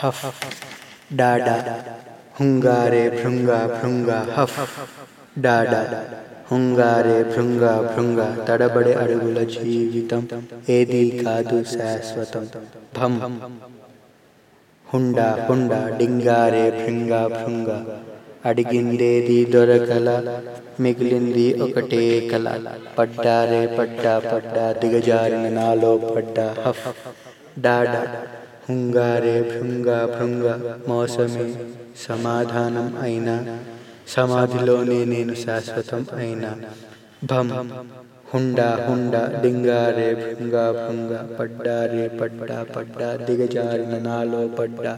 Half డాడా హుంగారే భృంగ భృంగ half డాడా హుంగారే భృంగ భృంగ తడబడే అడుగుల జీవితం ఏది కాదు శాశ్వతం భం. హుండా హుండా డింగారే భృంగ భృంగ అడిగిందేది దొరకల మిగిలింది ఒకటే కల పడ్డారే పడ్డా పడ్డా దిగజారిన నాలో పడ్డా హఫ్ డాడా హుంగారే భృంగ భృంగ మోసమే సమాధానం అయినా సమాధిలోనే నేను శాశ్వతం అయినా. భం హుండా హుండా డింగారే భృంగ భృంగ పడ్డారే పడ్డా పడ్డా దిగజారిన నాలో పడ్డా.